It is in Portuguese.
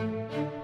Música